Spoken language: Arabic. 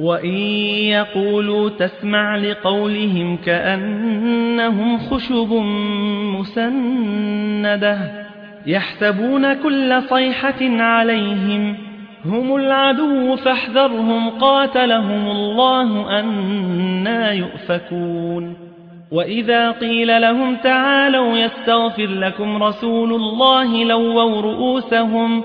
وإن يقولوا تسمع لقولهم كأنهم خشب مسنده يحسبون كل صيحة عليهم هم العدو فاحذرهم قاتلهم الله أنا يؤفكون وإذا قيل لهم تعالوا يستغفر لكم رسول الله لووا رؤوسهم